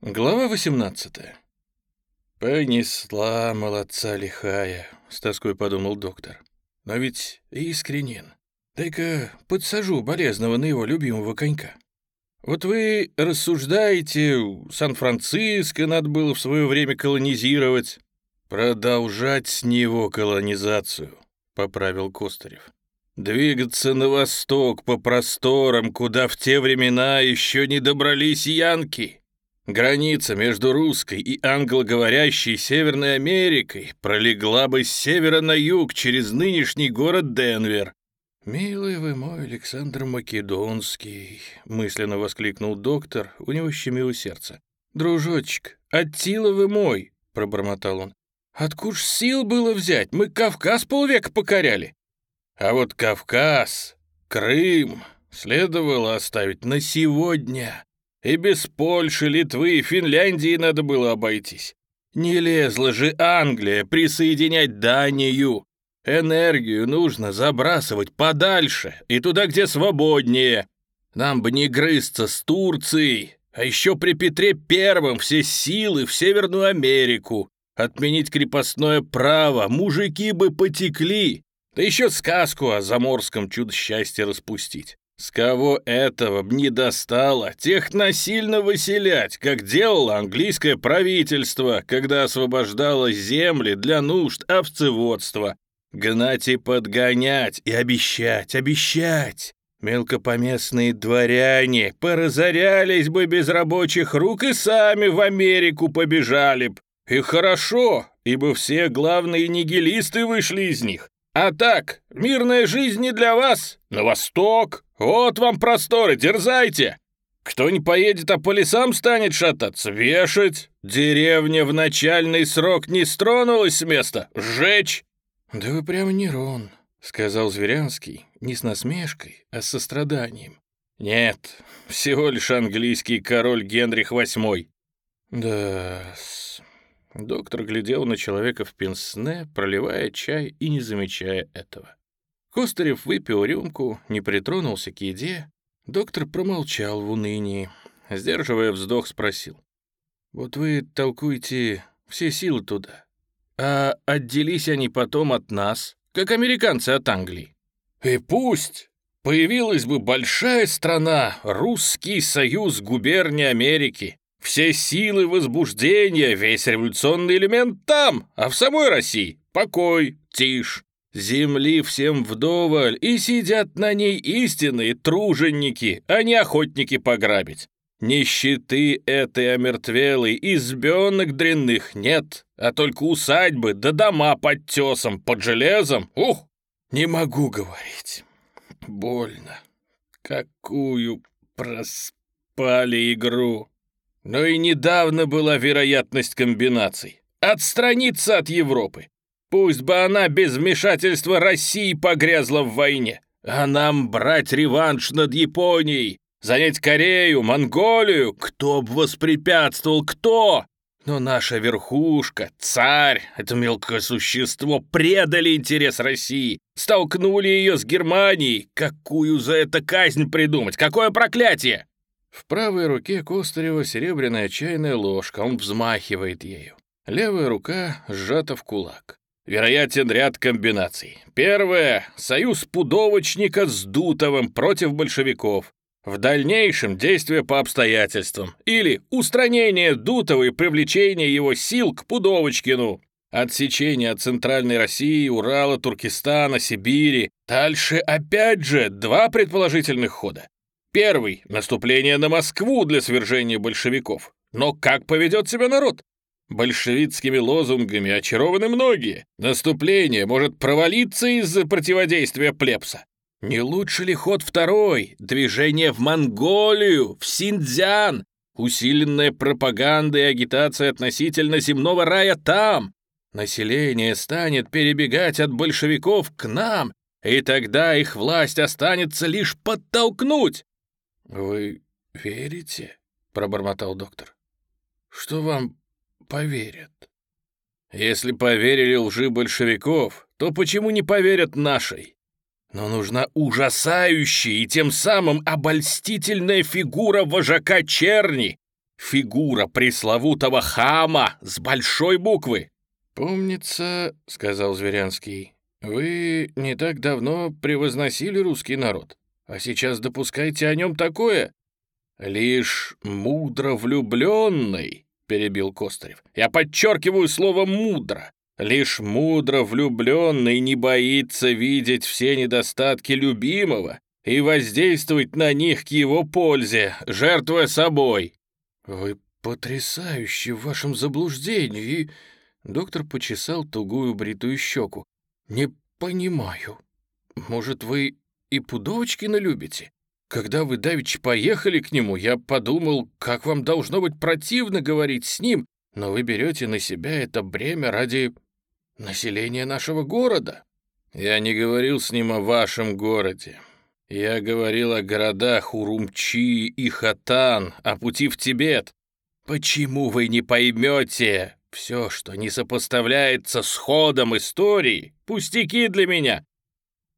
Глава 18 «Понесла молодца лихая», — с тоской подумал доктор. «Но ведь искренен. Дай-ка подсажу болезного на его любимого конька. Вот вы рассуждаете, Сан-Франциско надо было в свое время колонизировать. Продолжать с него колонизацию», — поправил Костарев. «Двигаться на восток по просторам, куда в те времена еще не добрались янки». Граница между русской и англоговорящей Северной Америкой пролегла бы с севера на юг через нынешний город Денвер. «Милый вы мой Александр Македонский», — мысленно воскликнул доктор, у него щемило сердце. «Дружочек, Аттила вы мой», — пробормотал он. «Откуда ж сил было взять? Мы Кавказ полвека покоряли». «А вот Кавказ, Крым следовало оставить на сегодня», и без Польши, Литвы и Финляндии надо было обойтись. Не лезла же Англия присоединять Данию. Энергию нужно забрасывать подальше и туда, где свободнее. Нам бы не грызться с Турцией, а еще при Петре Первом все силы в Северную Америку. Отменить крепостное право, мужики бы потекли. Да еще сказку о заморском чудо-счастье распустить. С кого этого б не достало, тех насильно выселять, как делало английское правительство, когда освобождало земли для нужд овцеводства. Гнать и подгонять, и обещать, обещать. Мелкопоместные дворяне поразорялись бы без рабочих рук и сами в Америку побежали б. И хорошо, ибо все главные нигилисты вышли из них. А так, мирная жизнь не для вас. На восток. Вот вам просторы, дерзайте. Кто не поедет, а по лесам станет шататься, вешать. Деревня в начальный срок не стронулась с места. Сжечь. Да вы прямо Нерон, сказал Зверянский, не с насмешкой, а с состраданием. Нет, всего лишь английский король Генрих VIII. Да, Доктор глядел на человека в пенсне, проливая чай и не замечая этого. Костырев выпил рюмку, не притронулся к еде. Доктор промолчал в унынии. Сдерживая вздох, спросил. «Вот вы толкуете все силы туда. А отделись они потом от нас, как американцы от Англии. И пусть появилась бы большая страна, Русский союз губернии Америки, все силы возбуждения, весь революционный элемент там, а в самой России покой, тишь. Земли всем вдоволь, и сидят на ней истинные труженики, а не охотники пограбить. Нищеты этой омертвелой, избенок дрянных нет, а только усадьбы да дома под тесом, под железом. Ух, не могу говорить. Больно. Какую проспали игру. Но и недавно была вероятность комбинаций. Отстраниться от Европы. Пусть бы она без вмешательства России погрязла в войне. А нам брать реванш над Японией, занять Корею, Монголию. Кто бы воспрепятствовал, кто? Но наша верхушка, царь, это мелкое существо, предали интерес России, столкнули ее с Германией. Какую за это казнь придумать? Какое проклятие? В правой руке Костарева серебряная чайная ложка, он взмахивает ею. Левая рука сжата в кулак. Вероятен ряд комбинаций. Первое — союз пудовочника с Дутовым против большевиков. В дальнейшем действие по обстоятельствам. Или устранение Дутова и привлечение его сил к Пудовочкину. Отсечение от Центральной России, Урала, Туркестана, Сибири. Дальше опять же два предположительных хода. Первый — наступление на Москву для свержения большевиков. Но как поведет себя народ? Большевистскими лозунгами очарованы многие. Наступление может провалиться из-за противодействия плебса. Не лучше ли ход второй? Движение в Монголию, в Синьцзян, усиленная пропаганда и агитация относительно земного рая там. Население станет перебегать от большевиков к нам, и тогда их власть останется лишь подтолкнуть. «Вы верите?» — пробормотал доктор. «Что вам поверят?» «Если поверили лжи большевиков, то почему не поверят нашей? Но нужна ужасающая и тем самым обольстительная фигура вожака черни. Фигура пресловутого хама с большой буквы. «Помнится, — сказал Зверянский, — вы не так давно превозносили русский народ, а сейчас допускаете о нем такое?» «Лишь мудро влюбленный», — перебил Костарев. «Я подчеркиваю слово «мудро». Лишь мудро влюбленный не боится видеть все недостатки любимого и воздействовать на них к его пользе, жертвуя собой». «Вы потрясающий в вашем заблуждении и...» Доктор почесал тугую бритую щеку. «Не понимаю. Может, вы и Пудовочкина любите? Когда вы давеча поехали к нему, я подумал, как вам должно быть противно говорить с ним, но вы берете на себя это бремя ради населения нашего города». «Я не говорил с ним о вашем городе. Я говорил о городах Урумчи и Хатан, о пути в Тибет. Почему вы не поймете? Все, что не сопоставляется с ходом истории, пустяки для меня».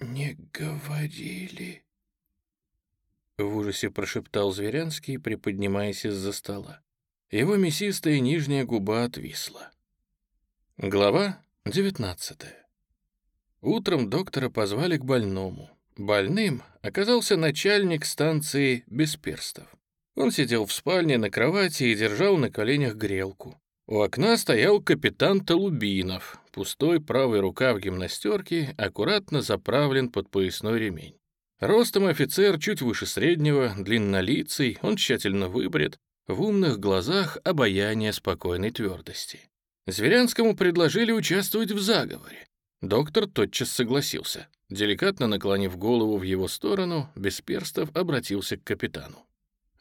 «Не говорили», — в ужасе прошептал Зверянский, приподнимаясь из-за стола. Его мясистая нижняя губа отвисла. Глава девятнадцатая. Утром доктора позвали к больному. Больным оказался начальник станции Бесперстов. Он сидел в спальне на кровати и держал на коленях грелку. У окна стоял капитан Толубинов. Пустой правый рукав гимнастерки аккуратно заправлен под поясной ремень. Ростом офицер чуть выше среднего, длиннолицый, он тщательно выбрит, в умных глазах обаяние спокойной твердости. Зверянскому предложили участвовать в заговоре. Доктор тотчас согласился. Деликатно наклонив голову в его сторону, без перстов обратился к капитану.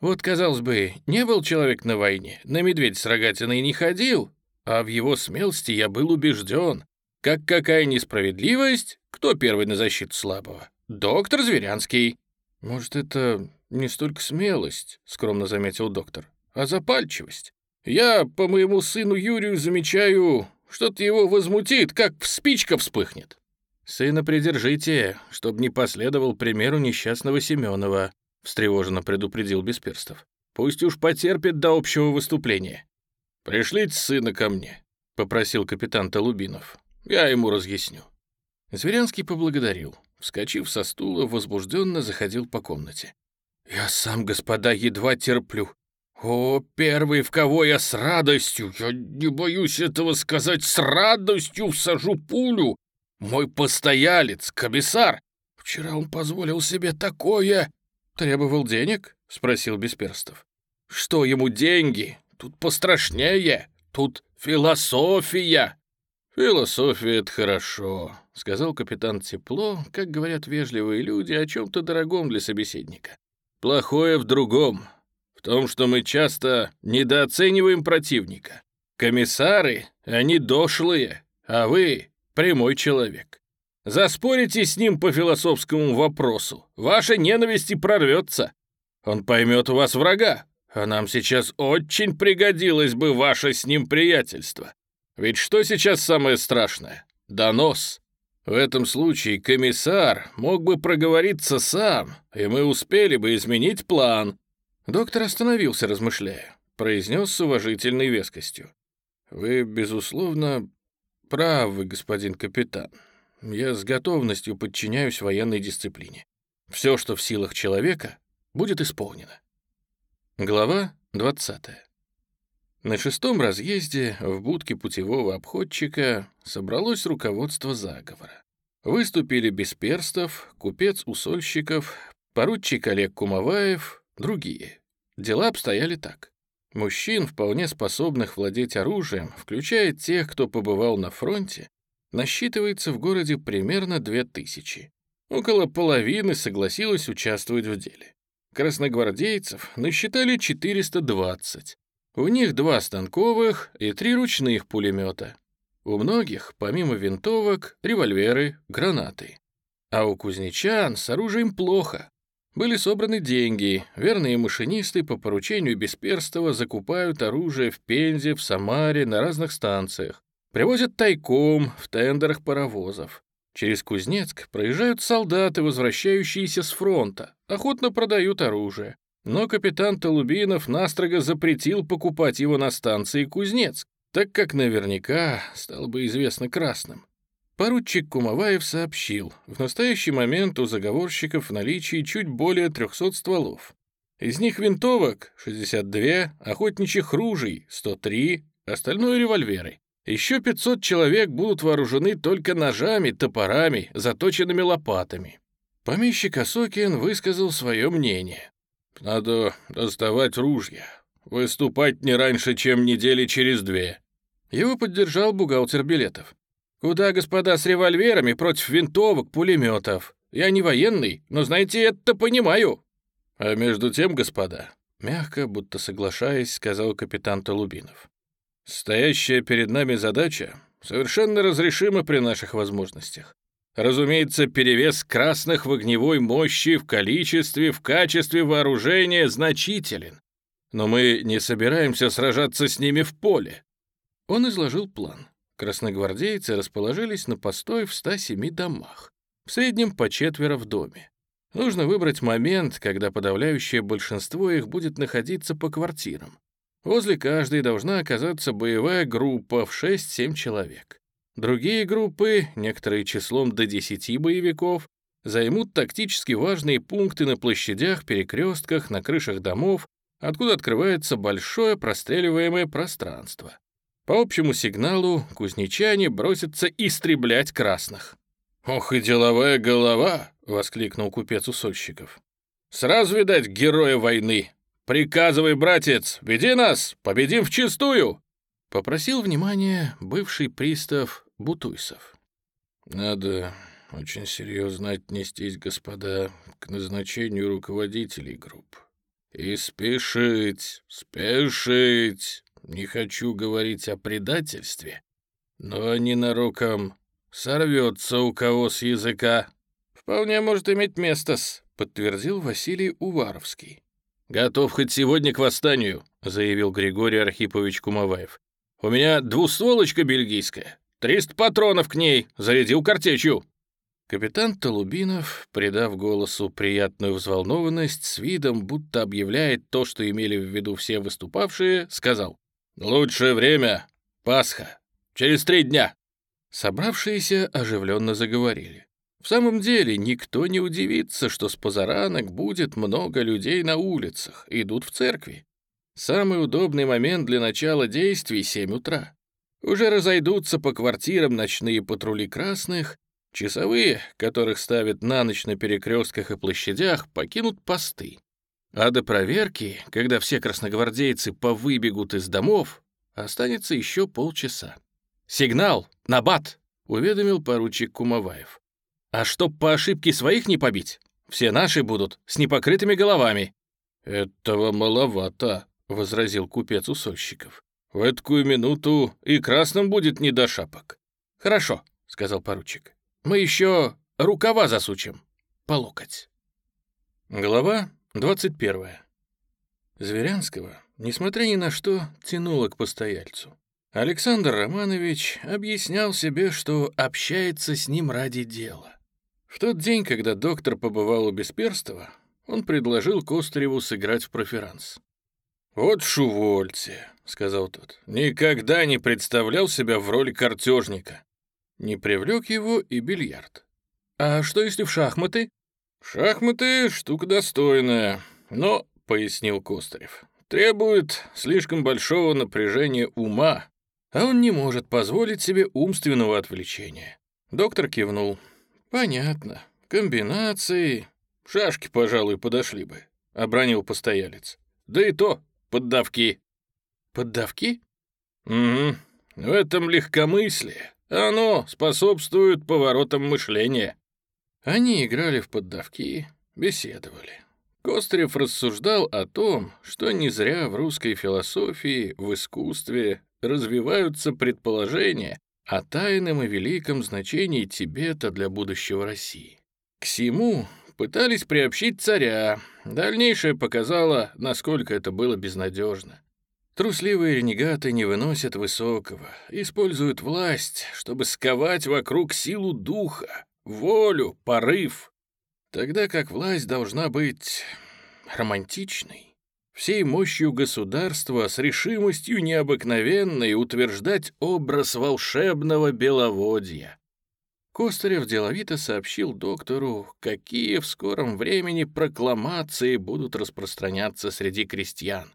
Вот, казалось бы, не был человек на войне, на медведь с рогатиной не ходил, а в его смелости я был убежден. Как какая несправедливость, кто первый на защиту слабого? Доктор Зверянский. Может, это не столько смелость, скромно заметил доктор, а запальчивость. Я по моему сыну Юрию замечаю, что-то его возмутит, как спичка вспыхнет. Сына придержите, чтобы не последовал примеру несчастного Семенова, — встревоженно предупредил Бесперстов. «Пусть уж потерпит до общего выступления». «Пришлите сына ко мне», — попросил капитан Толубинов. «Я ему разъясню». Зверянский поблагодарил. Вскочив со стула, возбужденно заходил по комнате. «Я сам, господа, едва терплю. О, первый, в кого я с радостью, я не боюсь этого сказать, с радостью всажу пулю. Мой постоялец, комиссар, вчера он позволил себе такое...» «Требовал денег?» — спросил Бесперстов. «Что ему деньги? Тут пострашнее. Тут философия». «Философия — это хорошо», — сказал капитан тепло, как говорят вежливые люди о чем-то дорогом для собеседника. «Плохое в другом. В том, что мы часто недооцениваем противника. Комиссары, они дошлые, а вы — прямой человек. Заспорите с ним по философскому вопросу. Ваша ненависть и прорвется. Он поймет у вас врага, а нам сейчас очень пригодилось бы ваше с ним приятельство. Ведь что сейчас самое страшное? Донос. В этом случае комиссар мог бы проговориться сам, и мы успели бы изменить план». Доктор остановился, размышляя. Произнес с уважительной вескостью. «Вы, безусловно, правы, господин капитан. Я с готовностью подчиняюсь военной дисциплине. Все, что в силах человека, будет исполнено. Глава 20. На шестом разъезде в будке путевого обходчика собралось руководство заговора. Выступили Бесперстов, купец Усольщиков, поручик Олег Кумоваев, другие. Дела обстояли так. Мужчин, вполне способных владеть оружием, включая тех, кто побывал на фронте, насчитывается в городе примерно 2000. Около половины согласилось участвовать в деле. Красногвардейцев насчитали 420. У них два станковых и три ручных пулемета. У многих, помимо винтовок, револьверы, гранаты. А у кузнечан с оружием плохо. Были собраны деньги, верные машинисты по поручению Бесперстова закупают оружие в Пензе, в Самаре, на разных станциях. Привозят тайком в тендерах паровозов. Через Кузнецк проезжают солдаты, возвращающиеся с фронта, охотно продают оружие. Но капитан Толубинов настрого запретил покупать его на станции Кузнец, так как наверняка стало бы известно красным. Поручик Кумаваев сообщил, в настоящий момент у заговорщиков в наличии чуть более 300 стволов. Из них винтовок — 62, охотничьих ружей — 103, остальное — револьверы. Еще 500 человек будут вооружены только ножами, топорами, заточенными лопатами. Помещик Осокин высказал свое мнение. «Надо доставать ружья. Выступать не раньше, чем недели через две». Его поддержал бухгалтер билетов. «Куда, господа, с револьверами против винтовок, пулеметов? Я не военный, но, знаете, это понимаю». «А между тем, господа», — мягко, будто соглашаясь, сказал капитан Толубинов, «стоящая перед нами задача совершенно разрешима при наших возможностях. Разумеется, перевес красных в огневой мощи в количестве, в качестве вооружения значителен. Но мы не собираемся сражаться с ними в поле». Он изложил план. Красногвардейцы расположились на постой в 107 домах, в среднем по четверо в доме. Нужно выбрать момент, когда подавляющее большинство их будет находиться по квартирам. Возле каждой должна оказаться боевая группа в 6-7 человек. Другие группы, некоторые числом до 10 боевиков, займут тактически важные пункты на площадях, перекрестках, на крышах домов, откуда открывается большое простреливаемое пространство. По общему сигналу кузнечане бросятся истреблять красных. «Ох и деловая голова!» — воскликнул купец усольщиков. «Сразу, видать, героя войны! Приказывай, братец, веди нас, победим вчистую!» Попросил внимания бывший пристав Бутуйсов. «Надо очень серьезно отнестись, господа, к назначению руководителей групп. И спешить, спешить!» Не хочу говорить о предательстве, но ненароком сорвется у кого с языка. Вполне может иметь место-с, подтвердил Василий Уваровский. «Готов хоть сегодня к восстанию», — заявил Григорий Архипович Кумаваев. «У меня двустволочка бельгийская, триста патронов к ней, зарядил картечью». Капитан Толубинов, придав голосу приятную взволнованность, с видом, будто объявляет то, что имели в виду все выступавшие, сказал. «Лучшее время — Пасха. Через три дня». Собравшиеся оживленно заговорили. В самом деле, никто не удивится, что с позаранок будет много людей на улицах, идут в церкви. Самый удобный момент для начала действий — 7 утра. Уже разойдутся по квартирам ночные патрули красных, часовые, которых ставят на ночь на перекрестках и площадях, покинут посты. А до проверки, когда все красногвардейцы повыбегут из домов, останется еще полчаса. «Сигнал! Набат!» — уведомил поручик Кумаваев. «А чтоб по ошибке своих не побить, все наши будут с непокрытыми головами». «Этого маловато», — возразил купец усольщиков. «В эту минуту и красным будет не до шапок». «Хорошо», — сказал поручик. «Мы еще рукава засучим по локоть». Глава 21. Зверянского, несмотря ни на что, тянуло к постояльцу. Александр Романович объяснял себе, что общается с ним ради дела. В тот день, когда доктор побывал у Бесперстова, он предложил Костареву сыграть в проферанс. «Вот шувольте», — сказал тот, — «никогда не представлял себя в роли картежника». Не привлек его и бильярд. «А что, если в шахматы?» «Шахматы — штука достойная, но, — пояснил Костарев, — требует слишком большого напряжения ума, а он не может позволить себе умственного отвлечения». Доктор кивнул. «Понятно. Комбинации. Шашки, пожалуй, подошли бы», — обронил постоялец. «Да и то, поддавки». «Поддавки?» «Угу. В этом легкомыслие. Оно способствует поворотам мышления». Они играли в поддавки, беседовали. Кострев рассуждал о том, что не зря в русской философии, в искусстве развиваются предположения о тайном и великом значении Тибета для будущего России. К всему пытались приобщить царя. Дальнейшее показало, насколько это было безнадежно. Трусливые ренегаты не выносят высокого, используют власть, чтобы сковать вокруг силу духа, волю, порыв. Тогда как власть должна быть романтичный. Всей мощью государства с решимостью необыкновенной утверждать образ волшебного беловодья. Костырев деловито сообщил доктору, какие в скором времени прокламации будут распространяться среди крестьян.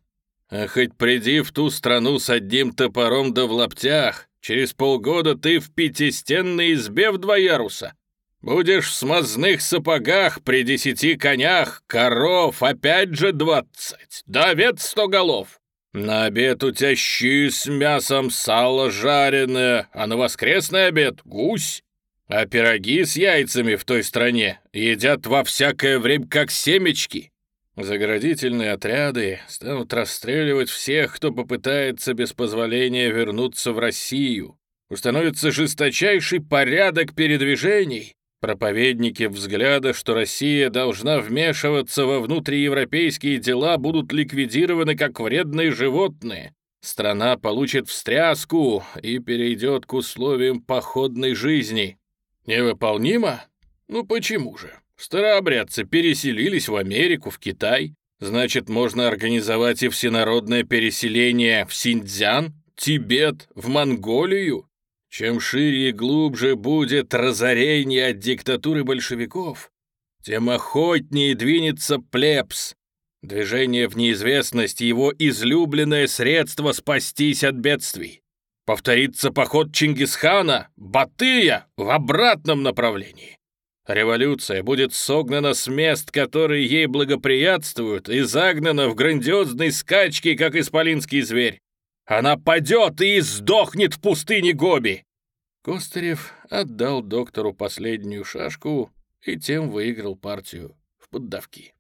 «А хоть приди в ту страну с одним топором да в лаптях, через полгода ты в пятистенной избе в два яруса. Будешь в смазных сапогах при десяти конях, коров опять же двадцать, да овец сто голов. На обед у тебя щи с мясом, сало жареное, а на воскресный обед — гусь. А пироги с яйцами в той стране едят во всякое время как семечки. Заградительные отряды станут расстреливать всех, кто попытается без позволения вернуться в Россию. Установится жесточайший порядок передвижений. Проповедники взгляда, что Россия должна вмешиваться во внутриевропейские дела, будут ликвидированы как вредные животные. Страна получит встряску и перейдет к условиям походной жизни. Невыполнимо? Ну почему же? Старообрядцы переселились в Америку, в Китай. Значит, можно организовать и всенародное переселение в Синьцзян, Тибет, в Монголию. Чем шире и глубже будет разорение от диктатуры большевиков, тем охотнее двинется плебс. Движение в неизвестность — его излюбленное средство спастись от бедствий. Повторится поход Чингисхана, Батыя, в обратном направлении. Революция будет согнана с мест, которые ей благоприятствуют, и загнана в грандиозной скачке, как исполинский зверь. Она падет и сдохнет в пустыне Гоби!» Костырев отдал доктору последнюю шашку и тем выиграл партию в поддавки.